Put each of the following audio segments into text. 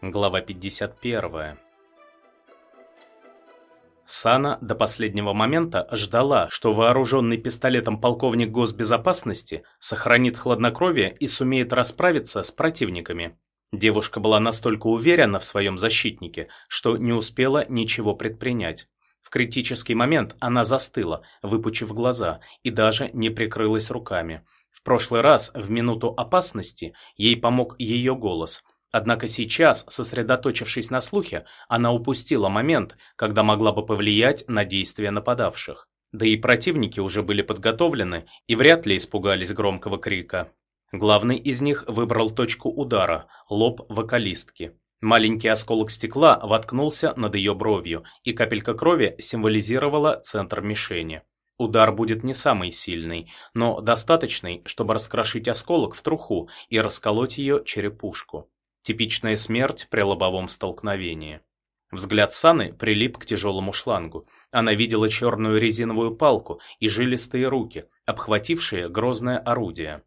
Глава 51. Сана до последнего момента ждала, что вооруженный пистолетом полковник госбезопасности сохранит хладнокровие и сумеет расправиться с противниками. Девушка была настолько уверена в своем защитнике, что не успела ничего предпринять. В критический момент она застыла, выпучив глаза, и даже не прикрылась руками. В прошлый раз, в минуту опасности, ей помог ее голос – Однако сейчас, сосредоточившись на слухе, она упустила момент, когда могла бы повлиять на действия нападавших. Да и противники уже были подготовлены и вряд ли испугались громкого крика. Главный из них выбрал точку удара – лоб вокалистки. Маленький осколок стекла воткнулся над ее бровью, и капелька крови символизировала центр мишени. Удар будет не самый сильный, но достаточный, чтобы раскрошить осколок в труху и расколоть ее черепушку. Типичная смерть при лобовом столкновении. Взгляд Саны прилип к тяжелому шлангу. Она видела черную резиновую палку и жилистые руки, обхватившие грозное орудие.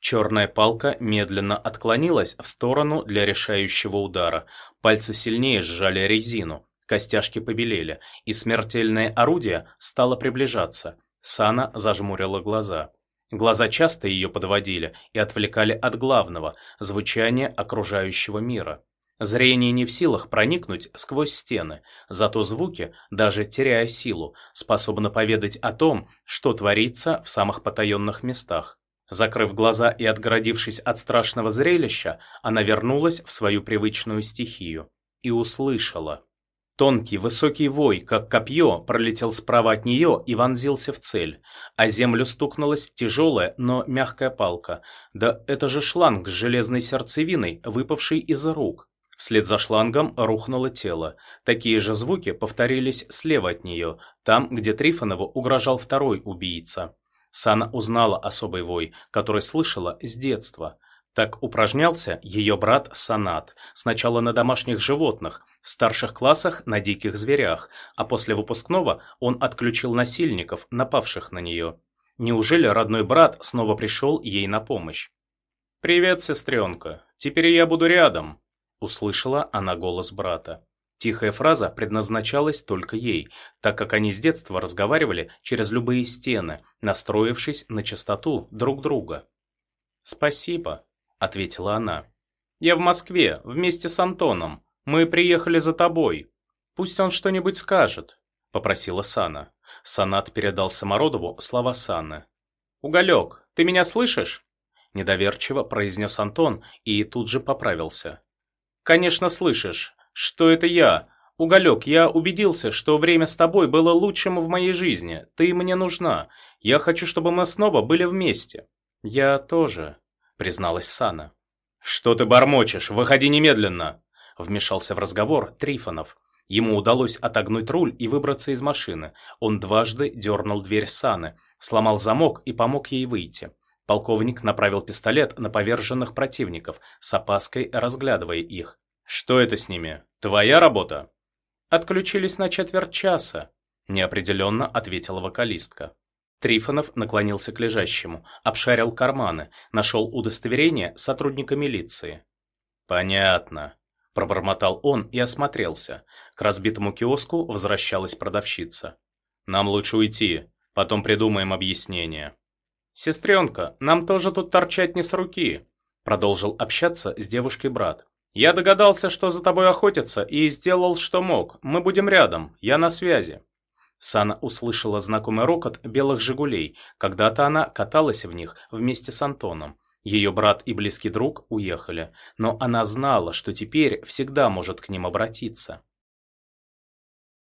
Черная палка медленно отклонилась в сторону для решающего удара. Пальцы сильнее сжали резину, костяшки побелели, и смертельное орудие стало приближаться. Сана зажмурила глаза. Глаза часто ее подводили и отвлекали от главного – звучания окружающего мира. Зрение не в силах проникнуть сквозь стены, зато звуки, даже теряя силу, способны поведать о том, что творится в самых потаенных местах. Закрыв глаза и отгородившись от страшного зрелища, она вернулась в свою привычную стихию и услышала. Тонкий, высокий вой, как копье, пролетел справа от нее и вонзился в цель. А землю стукнулась тяжелая, но мягкая палка. Да это же шланг с железной сердцевиной, выпавший из рук. Вслед за шлангом рухнуло тело. Такие же звуки повторились слева от нее, там, где Трифонову угрожал второй убийца. Сана узнала особый вой, который слышала с детства. Так упражнялся ее брат Санат, сначала на домашних животных, в старших классах на диких зверях, а после выпускного он отключил насильников, напавших на нее. Неужели родной брат снова пришел ей на помощь? «Привет, сестренка, теперь я буду рядом», — услышала она голос брата. Тихая фраза предназначалась только ей, так как они с детства разговаривали через любые стены, настроившись на частоту друг друга. «Спасибо», ответила она. «Я в Москве, вместе с Антоном. Мы приехали за тобой. Пусть он что-нибудь скажет», — попросила Сана. Санат передал Самородову слова Саны. «Уголек, ты меня слышишь?» Недоверчиво произнес Антон и тут же поправился. «Конечно слышишь. Что это я? Уголек, я убедился, что время с тобой было лучшим в моей жизни. Ты мне нужна. Я хочу, чтобы мы снова были вместе». «Я тоже», призналась Сана. «Что ты бормочешь? Выходи немедленно!» Вмешался в разговор Трифонов. Ему удалось отогнуть руль и выбраться из машины. Он дважды дернул дверь Саны, сломал замок и помог ей выйти. Полковник направил пистолет на поверженных противников, с опаской разглядывая их. «Что это с ними? Твоя работа?» «Отключились на четверть часа», – неопределенно ответила вокалистка. Трифонов наклонился к лежащему, обшарил карманы, нашел удостоверение сотрудника милиции. «Понятно», – пробормотал он и осмотрелся. К разбитому киоску возвращалась продавщица. «Нам лучше уйти, потом придумаем объяснение». «Сестренка, нам тоже тут торчать не с руки», – продолжил общаться с девушкой брат. «Я догадался, что за тобой охотятся, и сделал, что мог. Мы будем рядом, я на связи». Сана услышала знакомый рокот белых «Жигулей». Когда-то она каталась в них вместе с Антоном. Ее брат и близкий друг уехали, но она знала, что теперь всегда может к ним обратиться.